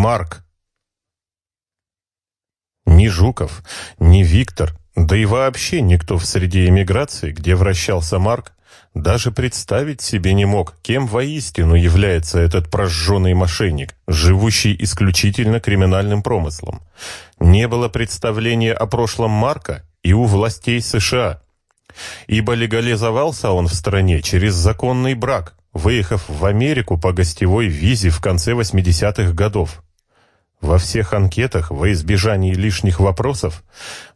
Марк. Ни Жуков, ни Виктор, да и вообще никто в среде эмиграции, где вращался Марк, даже представить себе не мог, кем воистину является этот прожженный мошенник, живущий исключительно криминальным промыслом. Не было представления о прошлом Марка и у властей США, ибо легализовался он в стране через законный брак, выехав в Америку по гостевой визе в конце 80-х годов. Во всех анкетах, во избежании лишних вопросов,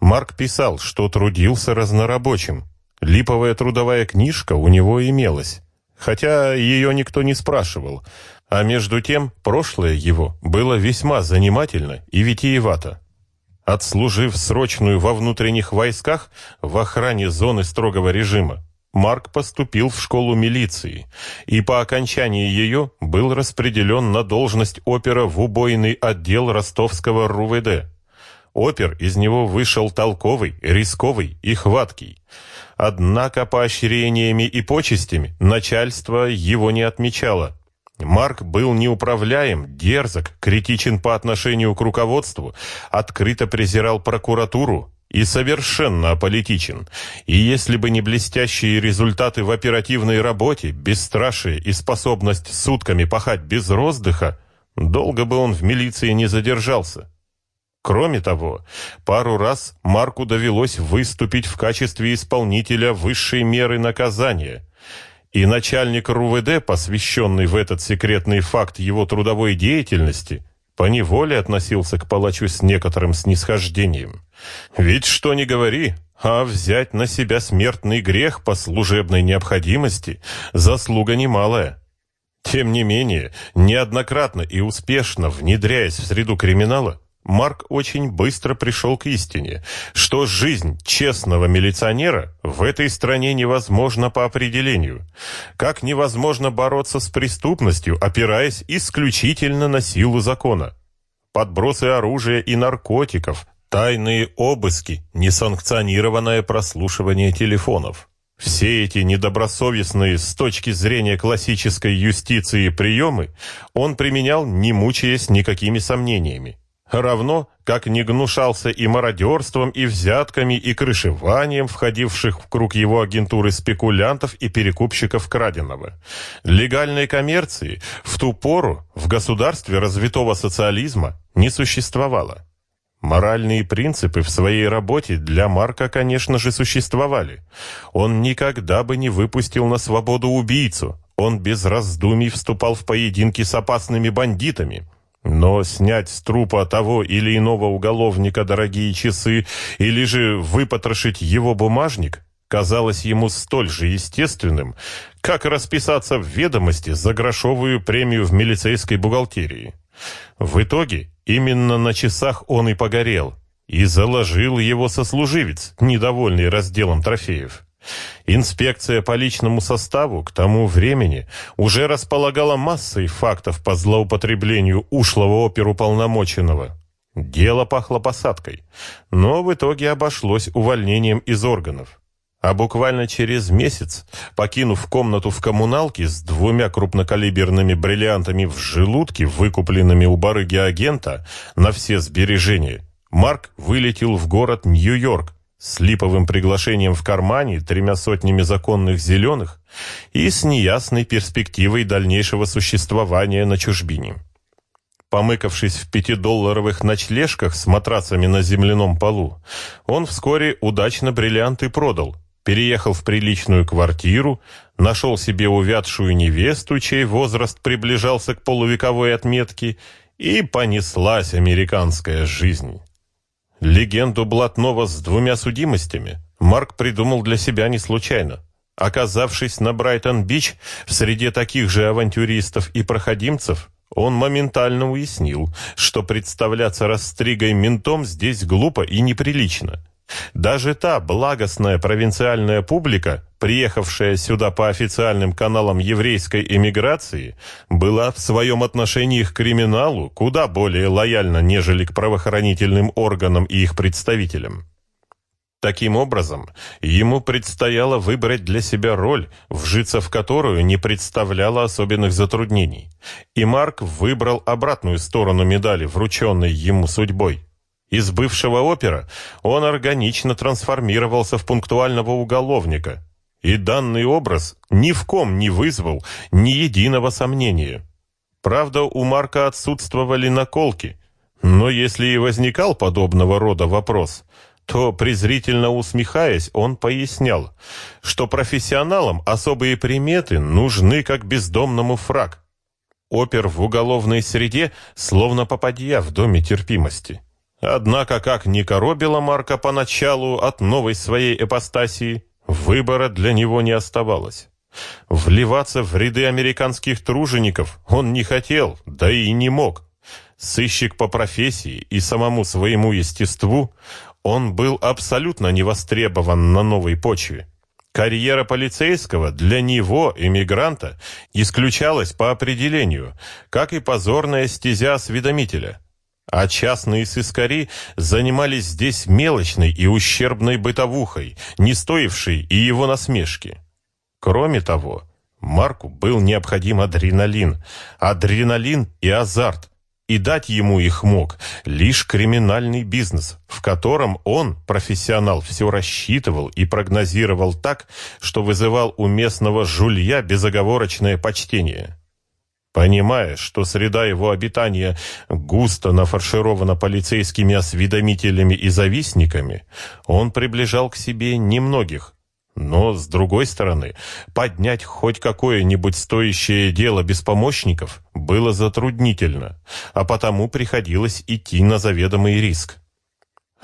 Марк писал, что трудился разнорабочим. Липовая трудовая книжка у него имелась, хотя ее никто не спрашивал, а между тем прошлое его было весьма занимательно и витиевато. Отслужив срочную во внутренних войсках в охране зоны строгого режима, Марк поступил в школу милиции и по окончании ее был распределен на должность опера в убойный отдел ростовского РУВД. Опер из него вышел толковый, рисковый и хваткий. Однако поощрениями и почестями начальство его не отмечало. Марк был неуправляем, дерзок, критичен по отношению к руководству, открыто презирал прокуратуру, и совершенно аполитичен. И если бы не блестящие результаты в оперативной работе, бесстрашие и способность сутками пахать без роздыха, долго бы он в милиции не задержался. Кроме того, пару раз Марку довелось выступить в качестве исполнителя высшей меры наказания. И начальник РУВД, посвященный в этот секретный факт его трудовой деятельности, поневоле относился к палачу с некоторым снисхождением. Ведь что ни говори, а взять на себя смертный грех по служебной необходимости – заслуга немалая. Тем не менее, неоднократно и успешно внедряясь в среду криминала, Марк очень быстро пришел к истине, что жизнь честного милиционера в этой стране невозможна по определению, как невозможно бороться с преступностью, опираясь исключительно на силу закона. Подбросы оружия и наркотиков, тайные обыски, несанкционированное прослушивание телефонов. Все эти недобросовестные с точки зрения классической юстиции приемы он применял, не мучаясь никакими сомнениями равно как не гнушался и мародерством, и взятками, и крышеванием входивших в круг его агентуры спекулянтов и перекупщиков краденого. Легальной коммерции в ту пору в государстве развитого социализма не существовало. Моральные принципы в своей работе для Марка, конечно же, существовали. Он никогда бы не выпустил на свободу убийцу. Он без раздумий вступал в поединки с опасными бандитами. Но снять с трупа того или иного уголовника дорогие часы или же выпотрошить его бумажник казалось ему столь же естественным, как расписаться в ведомости за грошовую премию в милицейской бухгалтерии. В итоге именно на часах он и погорел, и заложил его сослуживец, недовольный разделом трофеев. Инспекция по личному составу к тому времени уже располагала массой фактов по злоупотреблению ушлого оперуполномоченного. Дело пахло посадкой, но в итоге обошлось увольнением из органов. А буквально через месяц, покинув комнату в коммуналке с двумя крупнокалиберными бриллиантами в желудке, выкупленными у барыги агента на все сбережения, Марк вылетел в город Нью-Йорк, с липовым приглашением в кармане, тремя сотнями законных зеленых и с неясной перспективой дальнейшего существования на чужбине. Помыкавшись в пятидолларовых ночлежках с матрацами на земляном полу, он вскоре удачно бриллианты продал, переехал в приличную квартиру, нашел себе увядшую невесту, чей возраст приближался к полувековой отметке, и понеслась американская жизнь. Легенду блатного с двумя судимостями Марк придумал для себя не случайно. Оказавшись на Брайтон-Бич в среде таких же авантюристов и проходимцев, он моментально уяснил, что представляться растригой ментом здесь глупо и неприлично. Даже та благостная провинциальная публика, приехавшая сюда по официальным каналам еврейской эмиграции, была в своем отношении к криминалу куда более лояльна, нежели к правоохранительным органам и их представителям. Таким образом, ему предстояло выбрать для себя роль, вжиться в которую не представляло особенных затруднений. И Марк выбрал обратную сторону медали, врученной ему судьбой. Из бывшего опера он органично трансформировался в пунктуального уголовника, и данный образ ни в ком не вызвал ни единого сомнения. Правда, у Марка отсутствовали наколки, но если и возникал подобного рода вопрос – то, презрительно усмехаясь, он пояснял, что профессионалам особые приметы нужны как бездомному фраг. Опер в уголовной среде словно попадья в доме терпимости. Однако, как ни коробила Марка поначалу от новой своей эпостасии, выбора для него не оставалось. Вливаться в ряды американских тружеников он не хотел, да и не мог. Сыщик по профессии и самому своему естеству, он был абсолютно не востребован на новой почве. Карьера полицейского для него, иммигранта, исключалась по определению, как и позорная стезя осведомителя. А частные сыскари занимались здесь мелочной и ущербной бытовухой, не стоившей и его насмешки. Кроме того, Марку был необходим адреналин, адреналин и азарт, и дать ему их мог лишь криминальный бизнес, в котором он, профессионал, все рассчитывал и прогнозировал так, что вызывал у местного жулья безоговорочное почтение. Понимая, что среда его обитания густо нафарширована полицейскими осведомителями и завистниками, он приближал к себе немногих, но, с другой стороны, поднять хоть какое-нибудь стоящее дело без помощников было затруднительно, а потому приходилось идти на заведомый риск.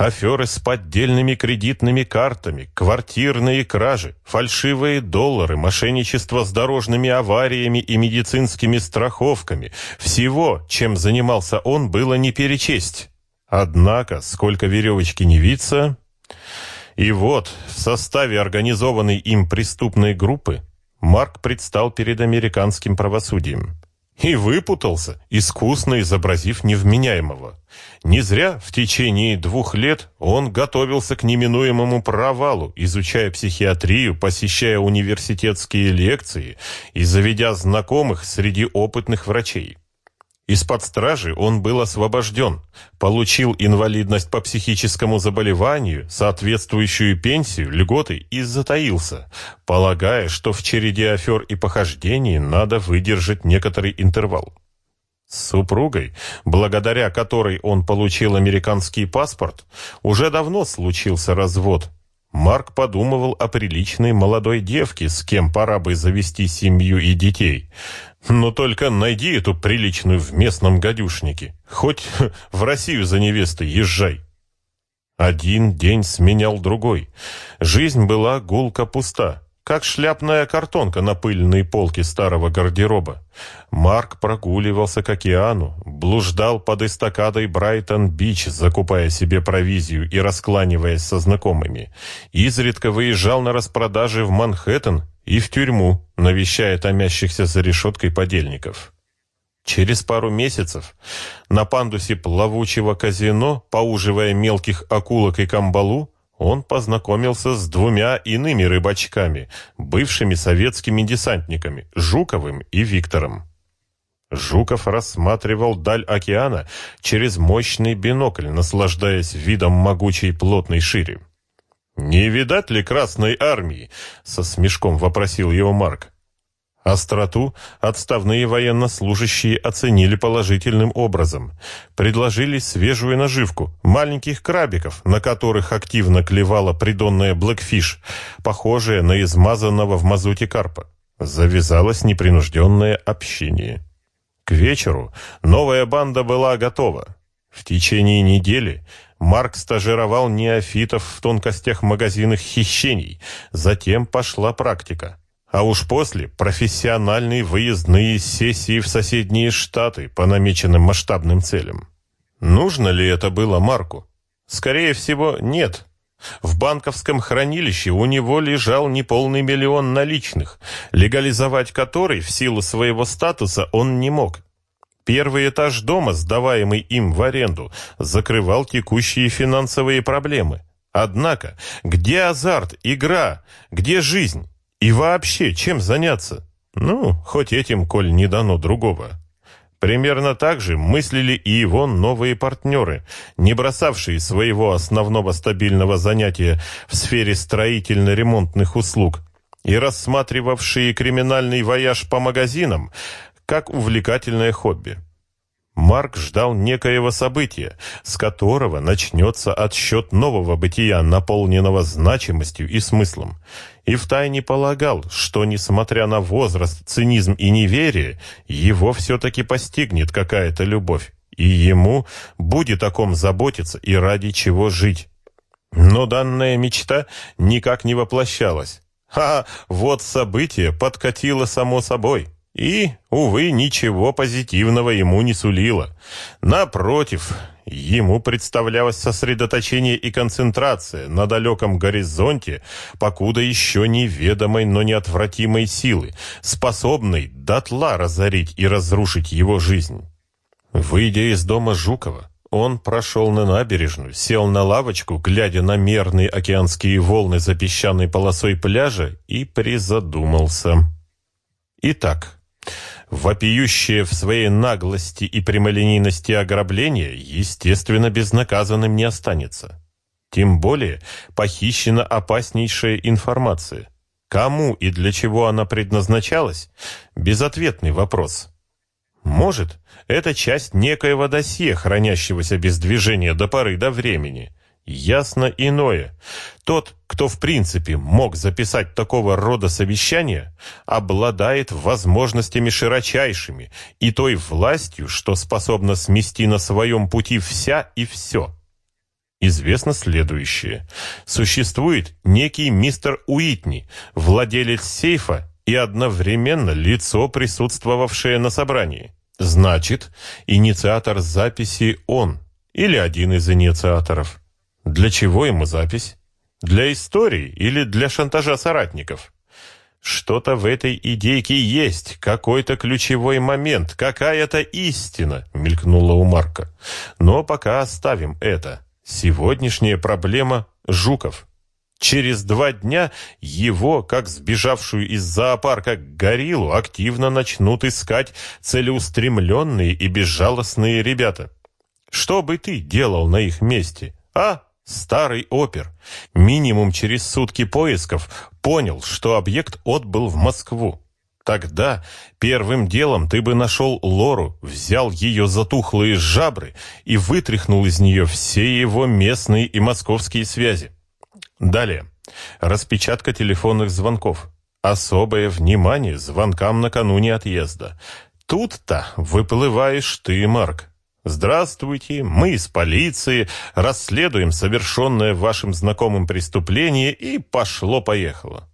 Аферы с поддельными кредитными картами, квартирные кражи, фальшивые доллары, мошенничество с дорожными авариями и медицинскими страховками – всего, чем занимался он, было не перечесть. Однако, сколько веревочки не виться, и вот, в составе организованной им преступной группы, Марк предстал перед американским правосудием. И выпутался, искусно изобразив невменяемого. Не зря в течение двух лет он готовился к неминуемому провалу, изучая психиатрию, посещая университетские лекции и заведя знакомых среди опытных врачей. Из-под стражи он был освобожден, получил инвалидность по психическому заболеванию, соответствующую пенсию, льготы и затаился, полагая, что в череде афер и похождений надо выдержать некоторый интервал. С супругой, благодаря которой он получил американский паспорт, уже давно случился развод. Марк подумывал о приличной молодой девке, с кем пора бы завести семью и детей – но только найди эту приличную в местном гадюшнике. Хоть в Россию за невестой езжай. Один день сменял другой. Жизнь была гулко пуста, как шляпная картонка на пыльной полке старого гардероба. Марк прогуливался к океану, блуждал под эстакадой Брайтон-Бич, закупая себе провизию и раскланиваясь со знакомыми. Изредка выезжал на распродажи в Манхэттен и в тюрьму, навещая томящихся за решеткой подельников. Через пару месяцев на пандусе плавучего казино, поуживая мелких окулок и камбалу, он познакомился с двумя иными рыбачками, бывшими советскими десантниками, Жуковым и Виктором. Жуков рассматривал даль океана через мощный бинокль, наслаждаясь видом могучей плотной шире. «Не видать ли Красной Армии?» — со смешком вопросил его Марк. Остроту отставные военнослужащие оценили положительным образом. Предложили свежую наживку, маленьких крабиков, на которых активно клевала придонная блэкфиш, похожая на измазанного в мазуте карпа. Завязалось непринужденное общение. К вечеру новая банда была готова. В течение недели Марк стажировал неофитов в тонкостях магазинных хищений. Затем пошла практика. А уж после профессиональные выездные сессии в соседние штаты по намеченным масштабным целям. Нужно ли это было Марку? Скорее всего, нет. В банковском хранилище у него лежал неполный миллион наличных, легализовать который в силу своего статуса он не мог. Первый этаж дома, сдаваемый им в аренду, закрывал текущие финансовые проблемы. Однако, где азарт, игра, где жизнь? И вообще, чем заняться? Ну, хоть этим, коль не дано другого. Примерно так же мыслили и его новые партнеры, не бросавшие своего основного стабильного занятия в сфере строительно-ремонтных услуг и рассматривавшие криминальный вояж по магазинам как увлекательное хобби. Марк ждал некоего события, с которого начнется отсчет нового бытия, наполненного значимостью и смыслом, и втайне полагал, что, несмотря на возраст, цинизм и неверие, его все-таки постигнет какая-то любовь, и ему будет о ком заботиться и ради чего жить. Но данная мечта никак не воплощалась. А вот событие подкатило само собой. И, увы, ничего позитивного ему не сулило. Напротив, ему представлялось сосредоточение и концентрация на далеком горизонте, покуда еще неведомой, но неотвратимой силы, способной дотла разорить и разрушить его жизнь. Выйдя из дома Жукова, он прошел на набережную, сел на лавочку, глядя на мерные океанские волны за песчаной полосой пляжа и призадумался. Итак, Вопиющее в своей наглости и прямолинейности ограбление, естественно, безнаказанным не останется. Тем более похищена опаснейшая информация. Кому и для чего она предназначалась? Безответный вопрос. Может, это часть некоего досье, хранящегося без движения до поры до времени. Ясно иное. Тот, кто в принципе мог записать такого рода совещания, обладает возможностями широчайшими и той властью, что способна смести на своем пути вся и все. Известно следующее. Существует некий мистер Уитни, владелец сейфа и одновременно лицо, присутствовавшее на собрании. Значит, инициатор записи он или один из инициаторов. Для чего ему запись? Для истории или для шантажа соратников? Что-то в этой идейке есть, какой-то ключевой момент, какая-то истина, мелькнула у Марка. Но пока оставим это. Сегодняшняя проблема – Жуков. Через два дня его, как сбежавшую из зоопарка гориллу, активно начнут искать целеустремленные и безжалостные ребята. Что бы ты делал на их месте, а? Старый опер, минимум через сутки поисков, понял, что объект отбыл в Москву. Тогда первым делом ты бы нашел Лору, взял ее затухлые жабры и вытряхнул из нее все его местные и московские связи. Далее. Распечатка телефонных звонков. Особое внимание звонкам накануне отъезда. Тут-то выплываешь ты, Марк. «Здравствуйте, мы из полиции, расследуем совершенное вашим знакомым преступление» и пошло-поехало.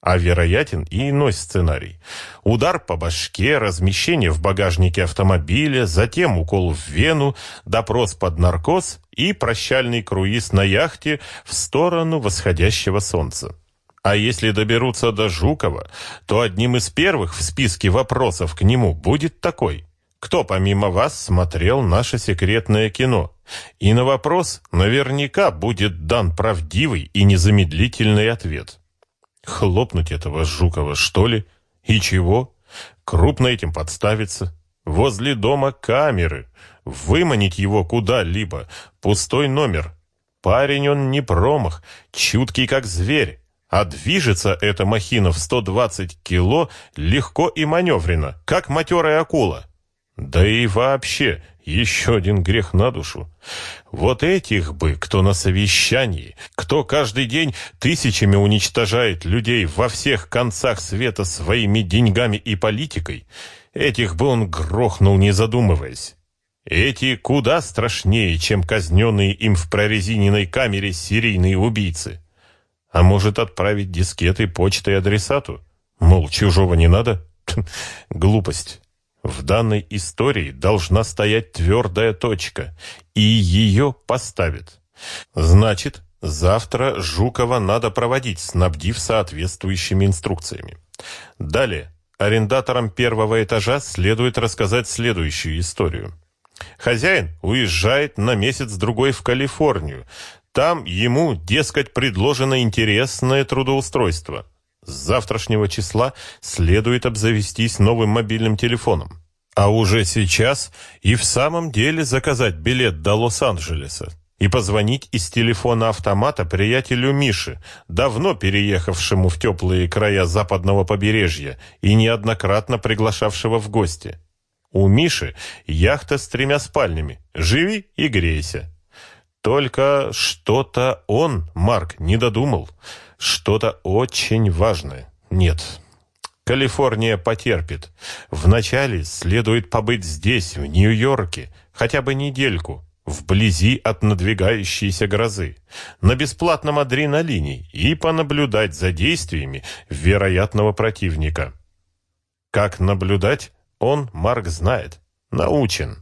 А вероятен и иной сценарий. Удар по башке, размещение в багажнике автомобиля, затем укол в вену, допрос под наркоз и прощальный круиз на яхте в сторону восходящего солнца. А если доберутся до Жукова, то одним из первых в списке вопросов к нему будет такой – кто помимо вас смотрел наше секретное кино? И на вопрос наверняка будет дан правдивый и незамедлительный ответ. Хлопнуть этого Жукова, что ли? И чего? Крупно этим подставиться. Возле дома камеры. Выманить его куда-либо. Пустой номер. Парень он не промах, чуткий как зверь. А движется эта махина в 120 кило легко и маневренно, как матерая акула. Да и вообще, еще один грех на душу. Вот этих бы, кто на совещании, кто каждый день тысячами уничтожает людей во всех концах света своими деньгами и политикой, этих бы он грохнул, не задумываясь. Эти куда страшнее, чем казненные им в прорезиненной камере серийные убийцы. А может отправить дискеты почтой адресату? Мол, чужого не надо? Глупость. В данной истории должна стоять твердая точка, и ее поставят. Значит, завтра Жукова надо проводить, снабдив соответствующими инструкциями. Далее, арендаторам первого этажа следует рассказать следующую историю. Хозяин уезжает на месяц-другой в Калифорнию. Там ему, дескать, предложено интересное трудоустройство. С завтрашнего числа следует обзавестись новым мобильным телефоном. А уже сейчас и в самом деле заказать билет до Лос-Анджелеса и позвонить из телефона автомата приятелю Миши, давно переехавшему в теплые края западного побережья и неоднократно приглашавшего в гости. У Миши яхта с тремя спальнями. Живи и грейся. Только что-то он, Марк, не додумал. Что-то очень важное. Нет. Калифорния потерпит. Вначале следует побыть здесь, в Нью-Йорке, хотя бы недельку, вблизи от надвигающейся грозы, на бесплатном адреналине и понаблюдать за действиями вероятного противника. Как наблюдать, он, Марк, знает, научен.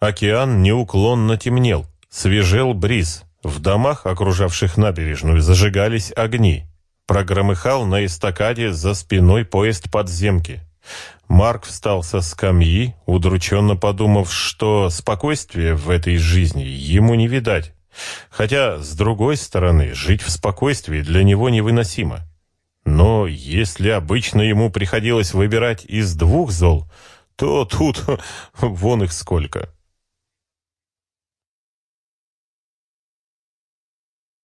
Океан неуклонно темнел. Свежел бриз. В домах, окружавших набережную, зажигались огни. Прогромыхал на эстакаде за спиной поезд подземки. Марк встал со скамьи, удрученно подумав, что спокойствия в этой жизни ему не видать. Хотя, с другой стороны, жить в спокойствии для него невыносимо. Но если обычно ему приходилось выбирать из двух зол, то тут вон их сколько.